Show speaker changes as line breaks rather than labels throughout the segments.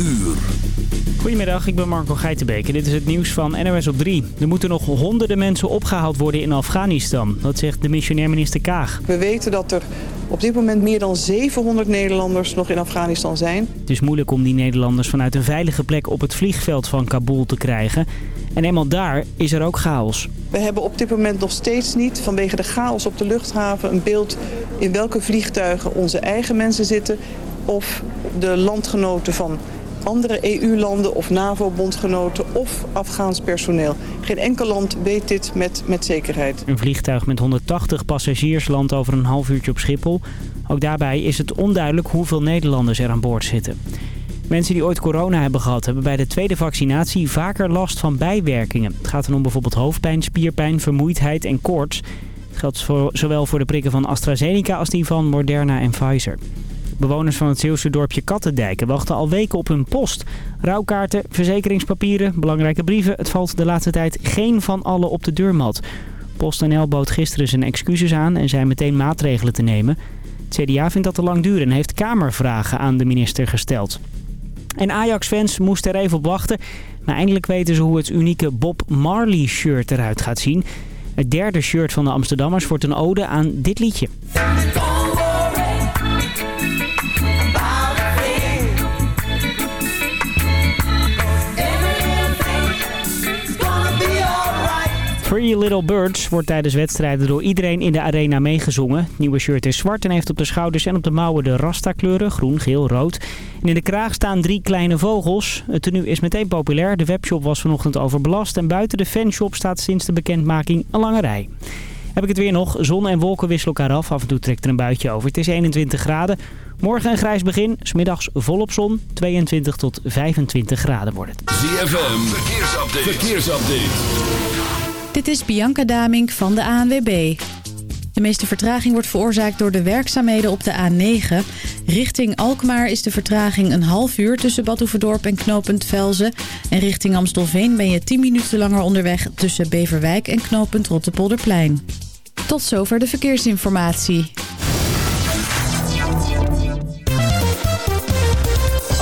uur.
Goedemiddag, ik ben Marco Geitenbeek dit is het nieuws van NOS op 3. Er moeten nog honderden mensen opgehaald worden in Afghanistan. Dat zegt de missionair minister Kaag.
We weten dat er op dit moment meer dan 700 Nederlanders nog in Afghanistan zijn.
Het is moeilijk om die Nederlanders vanuit een veilige plek op het vliegveld van Kabul te krijgen. En eenmaal daar is er ook chaos.
We hebben op dit moment nog steeds niet vanwege de chaos op de luchthaven een beeld in welke vliegtuigen onze eigen mensen zitten of de landgenoten van andere EU-landen of NAVO-bondgenoten of Afghaans personeel. Geen enkel land weet dit met, met zekerheid.
Een vliegtuig met 180 passagiers landt over een half uurtje op Schiphol. Ook daarbij is het onduidelijk hoeveel Nederlanders er aan boord zitten. Mensen die ooit corona hebben gehad hebben bij de tweede vaccinatie vaker last van bijwerkingen. Het gaat dan om bijvoorbeeld hoofdpijn, spierpijn, vermoeidheid en koorts. Het geldt zowel voor de prikken van AstraZeneca als die van Moderna en Pfizer. Bewoners van het Zeeuwse dorpje Kattendijken wachten al weken op hun post. Rouwkaarten, verzekeringspapieren, belangrijke brieven. Het valt de laatste tijd geen van alle op de deurmat. PostNL bood gisteren zijn excuses aan en zei meteen maatregelen te nemen. Het CDA vindt dat te lang duren en heeft kamervragen aan de minister gesteld. En Ajax-fans moesten er even op wachten. Maar eindelijk weten ze hoe het unieke Bob Marley shirt eruit gaat zien. Het derde shirt van de Amsterdammers wordt een ode aan dit liedje. Three Little Birds wordt tijdens wedstrijden door iedereen in de arena meegezongen. Het nieuwe shirt is zwart en heeft op de schouders en op de mouwen de rasta-kleuren, groen, geel, rood. En in de kraag staan drie kleine vogels. Het tenue is meteen populair. De webshop was vanochtend overbelast en buiten de fanshop staat sinds de bekendmaking een lange rij. Heb ik het weer nog. Zon en wolken wisselen elkaar af. Af en toe trekt er een buitje over. Het is 21 graden. Morgen een grijs begin. Smiddags volop zon. 22 tot 25 graden wordt het.
ZFM. Verkeersupdate. Verkeersupdate.
Dit is Bianca Damink van de ANWB. De meeste vertraging wordt veroorzaakt door de werkzaamheden op de A9. Richting Alkmaar is de vertraging een half uur tussen Badhoevedorp en knooppunt. En richting Amstelveen ben je 10 minuten langer onderweg tussen Beverwijk en knooppunt Rottepolderplein. Tot zover de verkeersinformatie.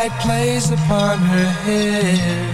sunlight plays upon her hair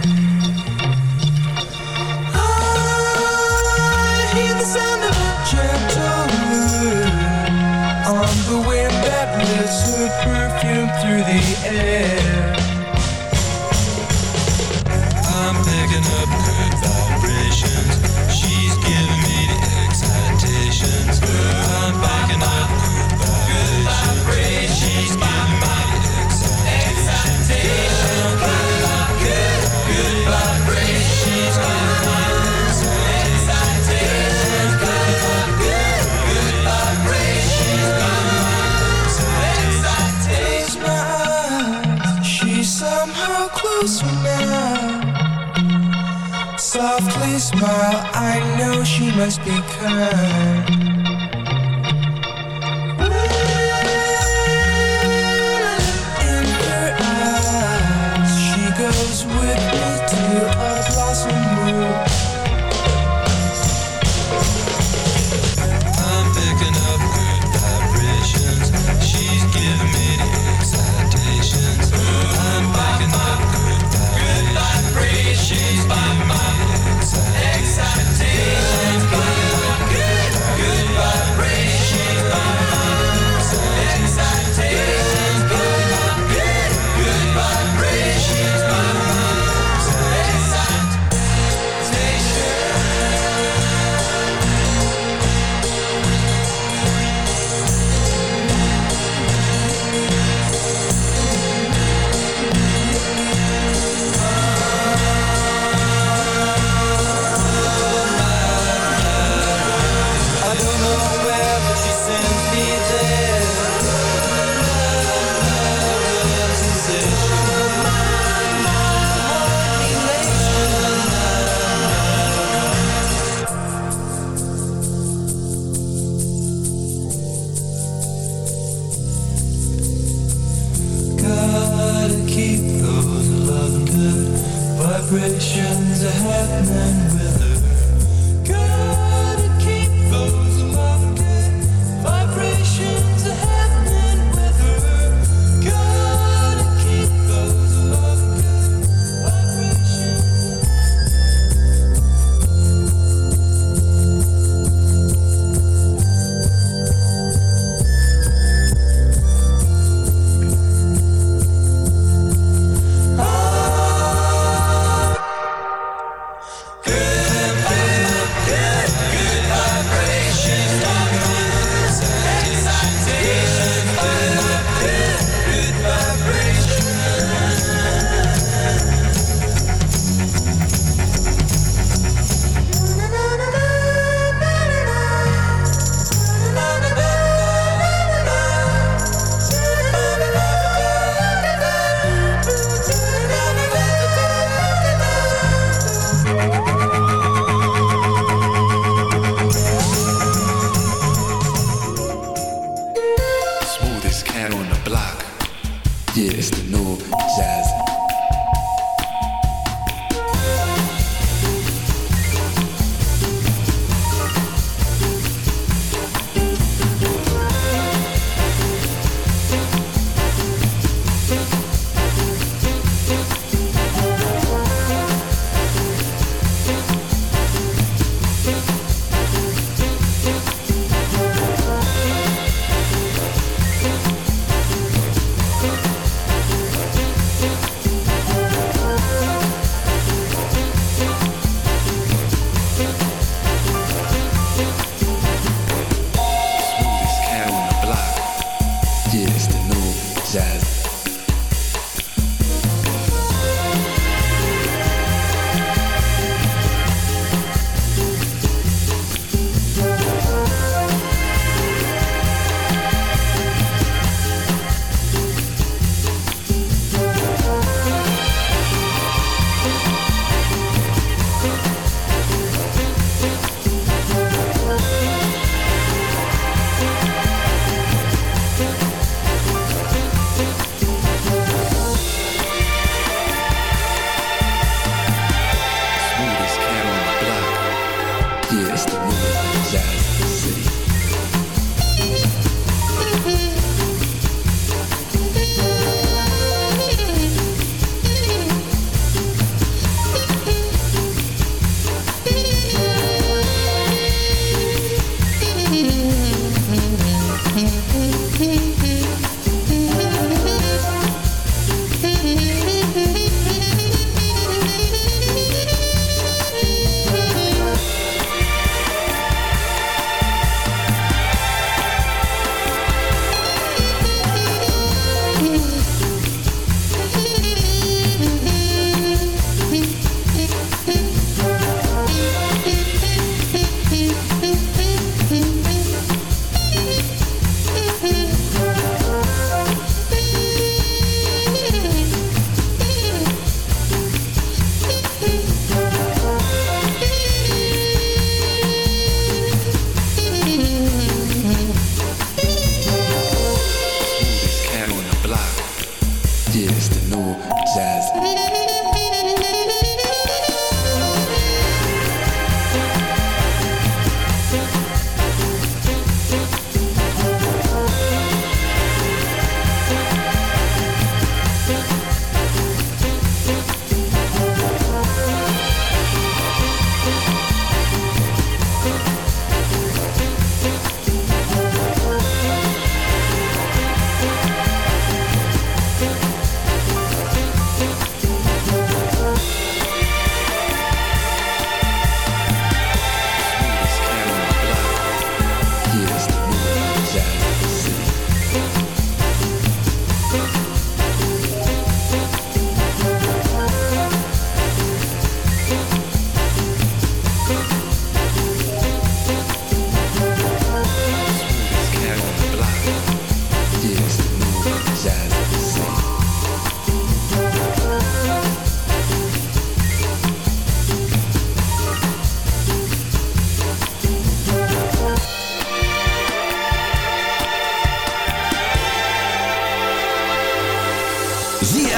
Smile, I know she must be kind.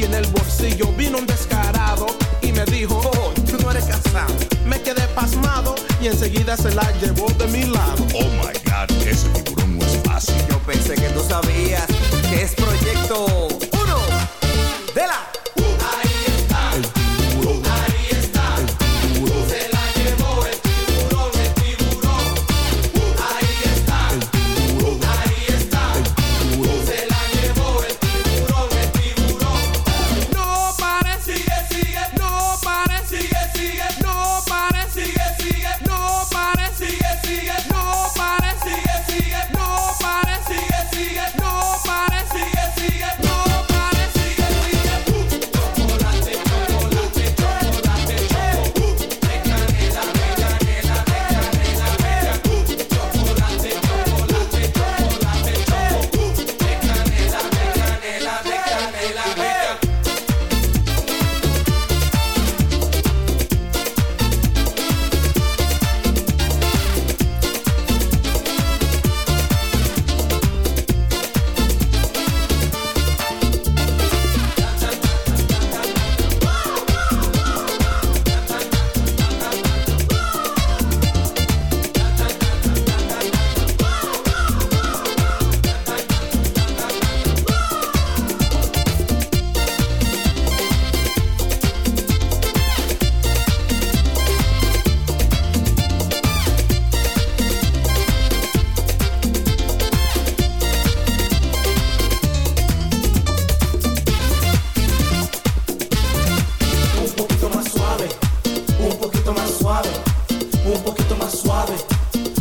y en el bolsillo vino un descarado y me dijo, oh, tú no eres casado. Me quedé pasmado y enseguida se la llevó de mi lado.
Oh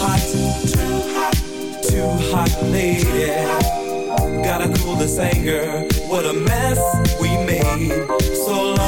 hot, too hot, too hot, lady. Gotta cool this anger. What a mess we made so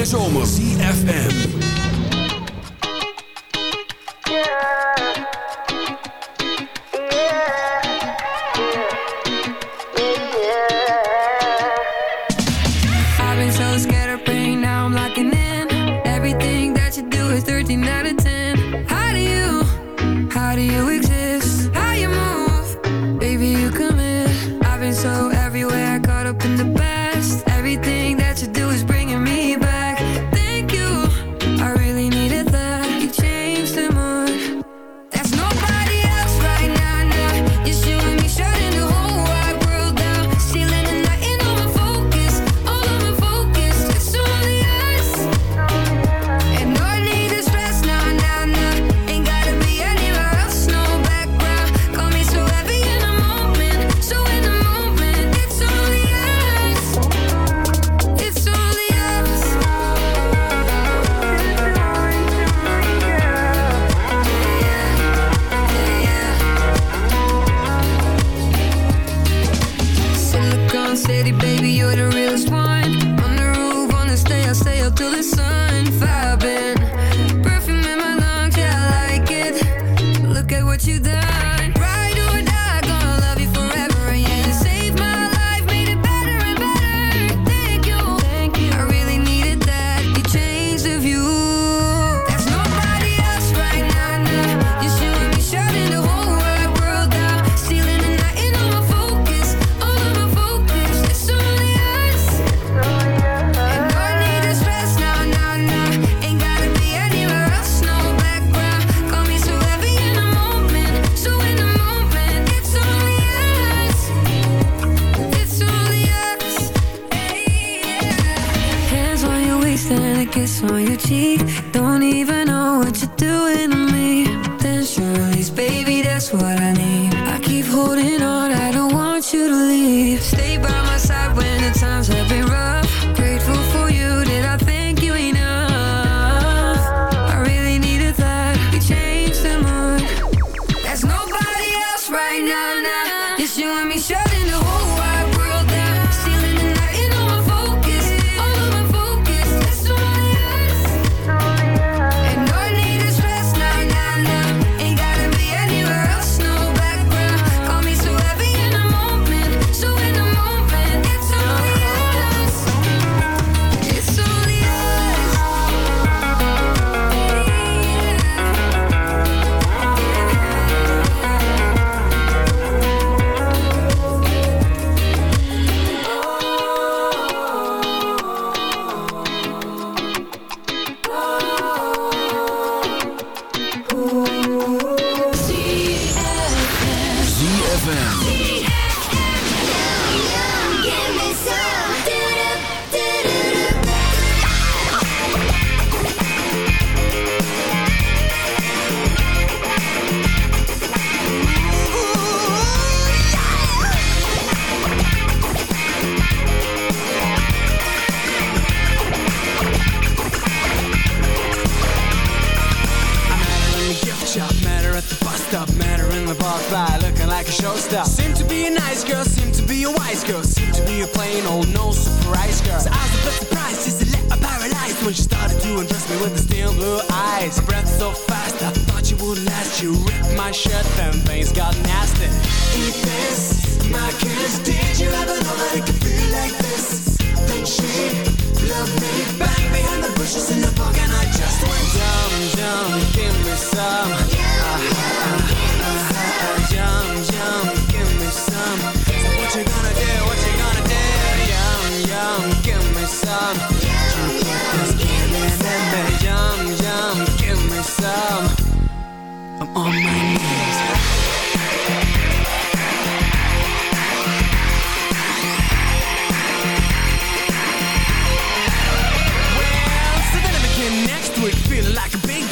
hete zomer. CFM.
me.
Yum, yum, give me some. I'm on my knees.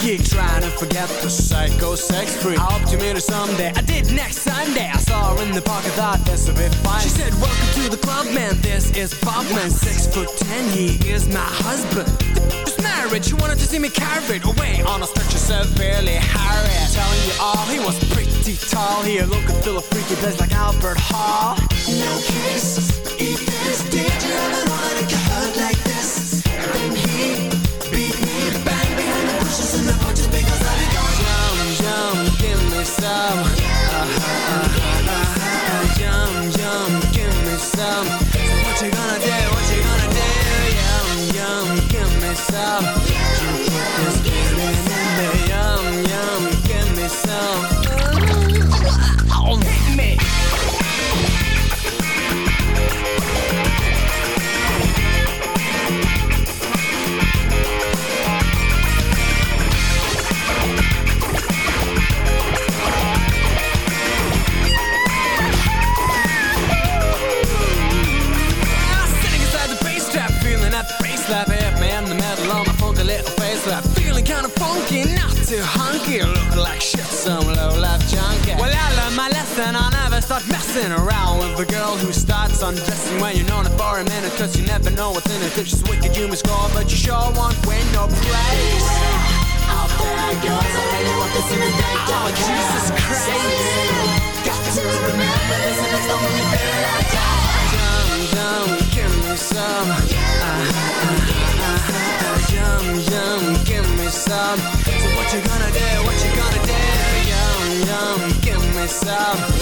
geek Trying to forget the psycho sex freak. I hope to meet her someday I did next Sunday. I saw her in the park I thought that's a bit fine. She said welcome to the club man. This is Bob. Man, Six foot ten He is my husband. This marriage She wanted to see me carried away On a stretcher severely harried Telling you all He was pretty tall. He looked a little freaky place Like Albert Hall.
No kisses Eat this
dick time start messing around with a girl who starts undressing when you're known it for a minute, cause you never know what's in it. If she's wicked, you must score, but you sure won't win no place. Oh, Jesus Christ. Yum, yum, give me some. Yum, yum, give me some. So what you gonna do? What you gonna do? Yum, yum, give me some.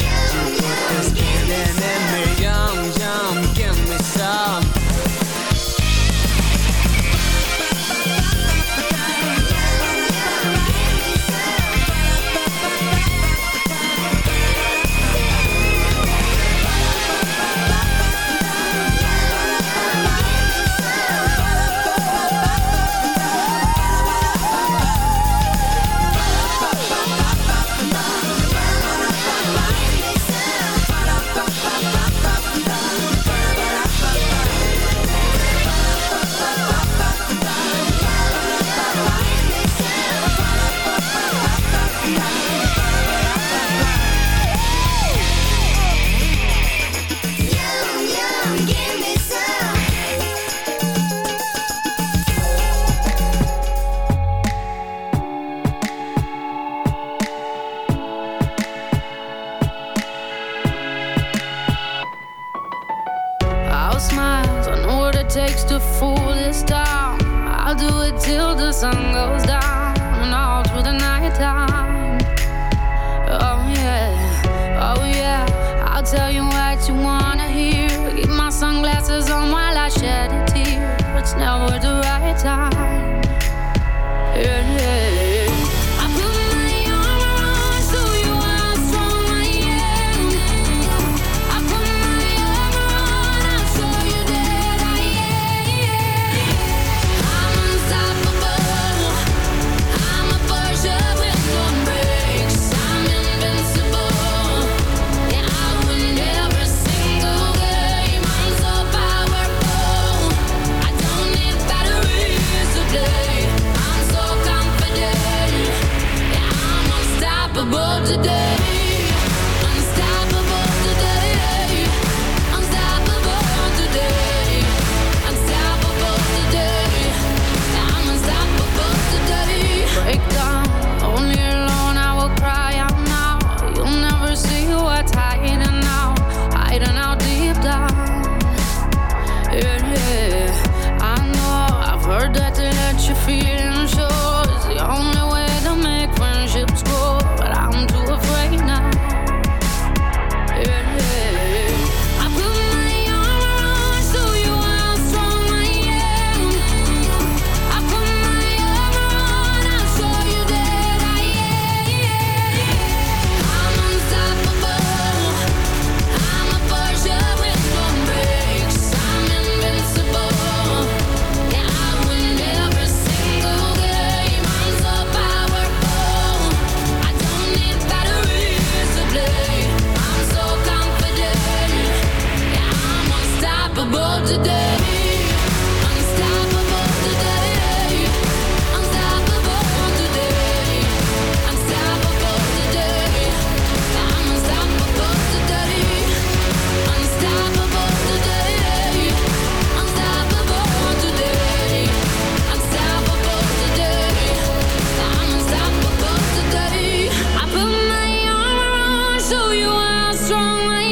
show you how strong I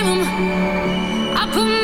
am. I put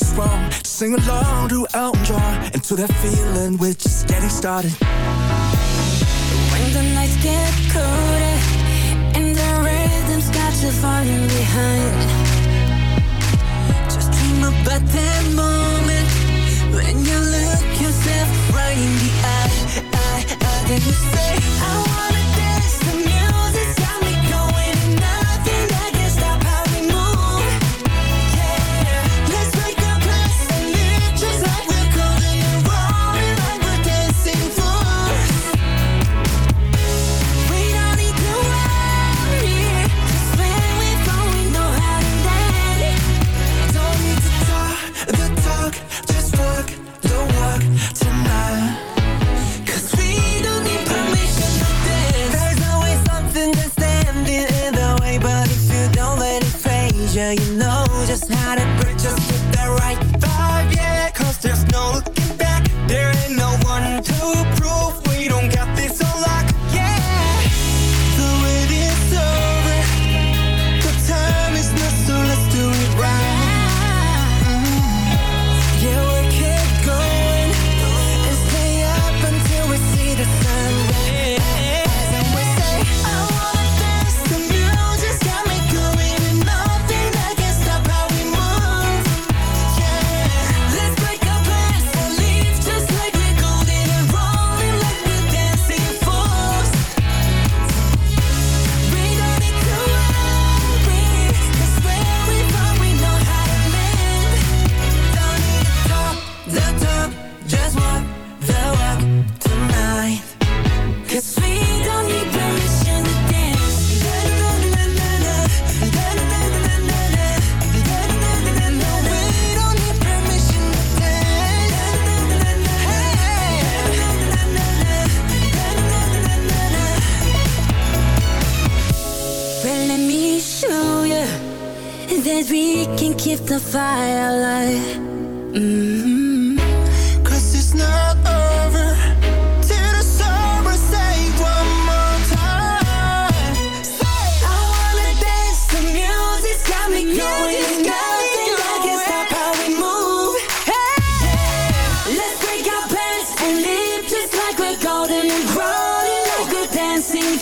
what's wrong. Just
sing along to Elton John until that feeling we're just getting started.
When the nights get colder and the rhythms got you falling behind, just dream about that moment when you look yourself right in the eye. I,
I, then you say I
want.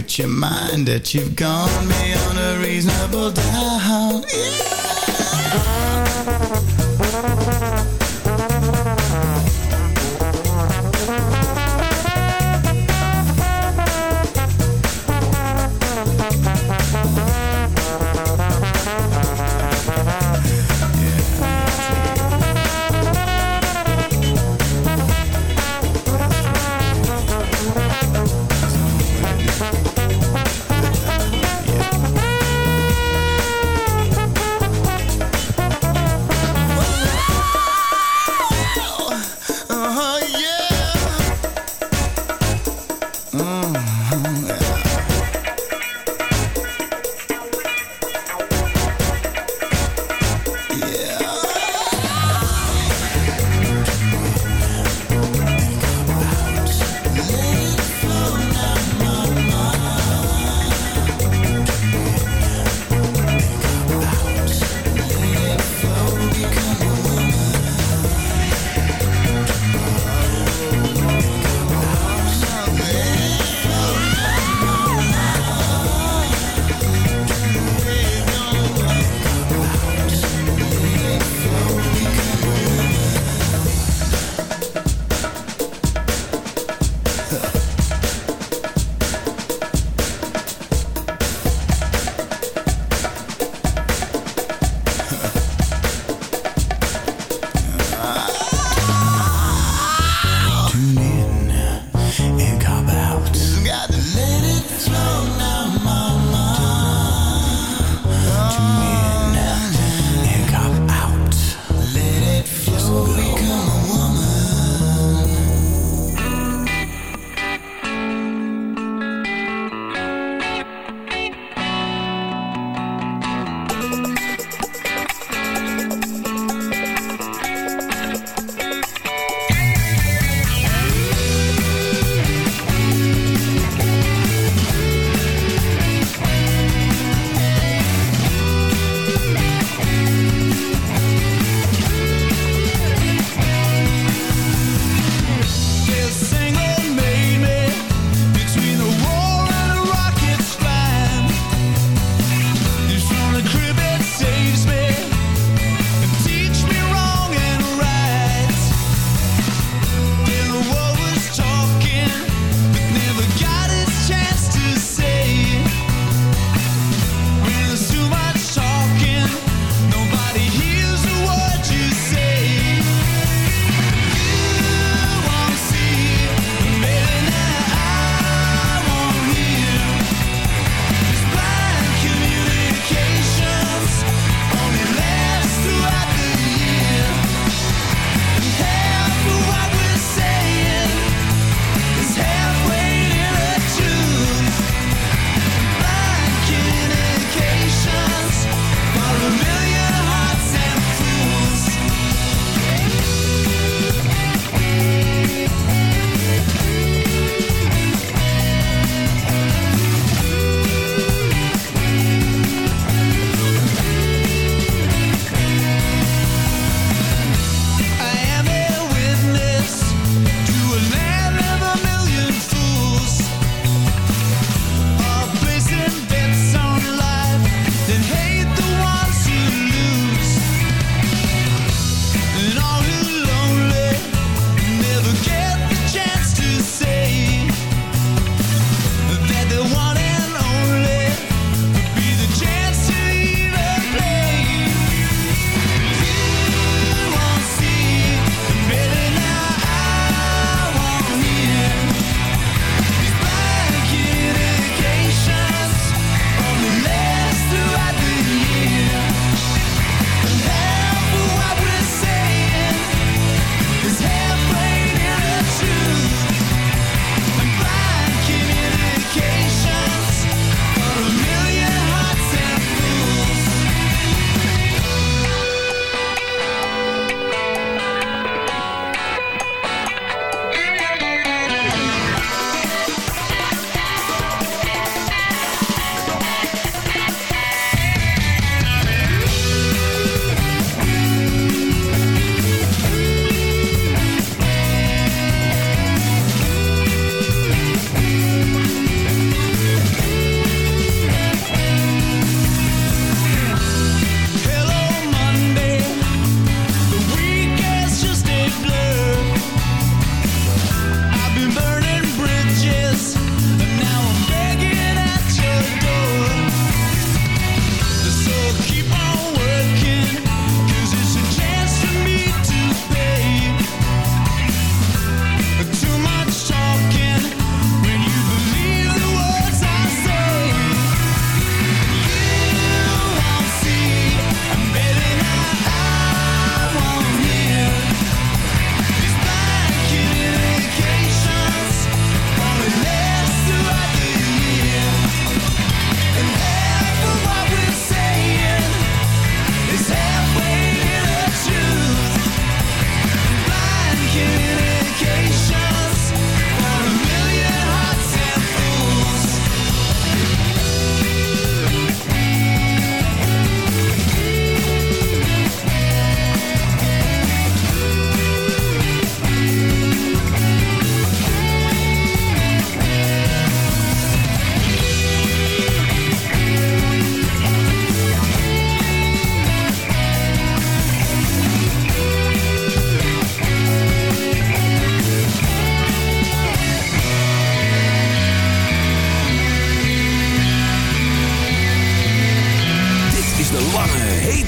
Would your mind that you've gone beyond a reasonable doubt. Yeah.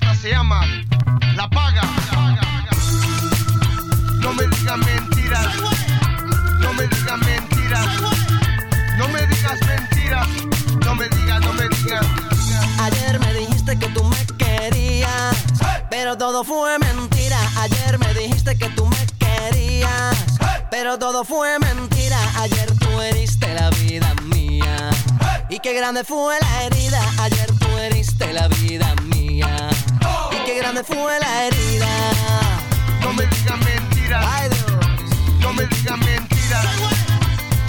Esta se llama La Paga. No me digas mentiras. No me digas mentiras. No me digas mentiras. No me digas, no me digas.
Ayer me dijiste que tú me querías, pero todo fue mentira. Ayer me dijiste que tú me querías, pero todo fue mentira. Ayer tú heriste la vida mía. Y qué grande fue la herida. Ayer tú heriste la vida mía. Grande fue la herida.
No me digas mentiras. No me digas mentiras.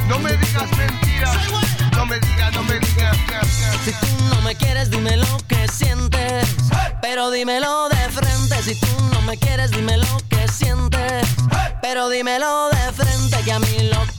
No me digas mentiras. No me digas, no me digas.
Si tú no me quieres, dime lo que sientes. Pero dímelo de frente. Si tú no me quieres, dime lo que sientes. Pero dímelo de frente. Que a mí lo que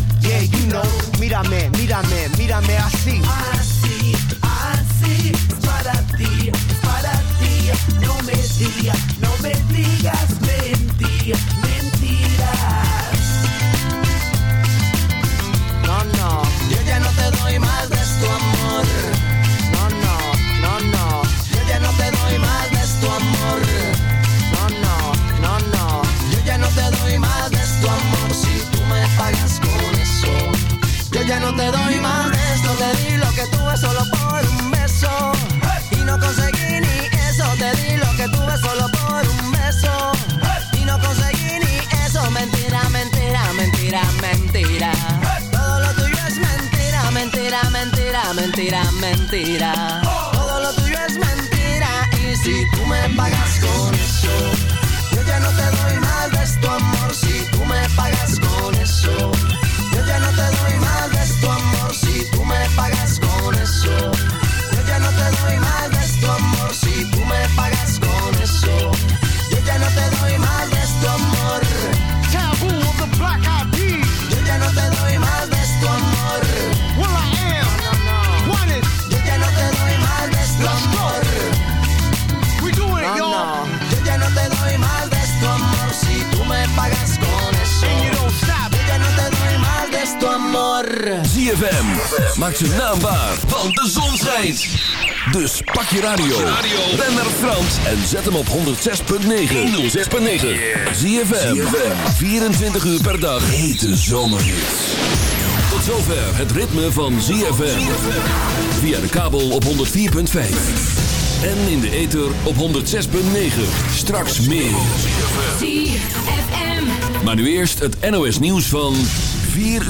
yeah, you know. Mírame, mírame, mírame así.
Así, así, es para ti, es para ti. No me digas, no me digas
zet hem op 106.9. 106.9. ZFM. 24 uur per dag. Hete zomerhits. Tot zover het ritme van ZFM. Via de kabel op 104.5. En in de ether op 106.9. Straks meer.
ZFM.
Maar nu eerst het NOS nieuws van 4 uur.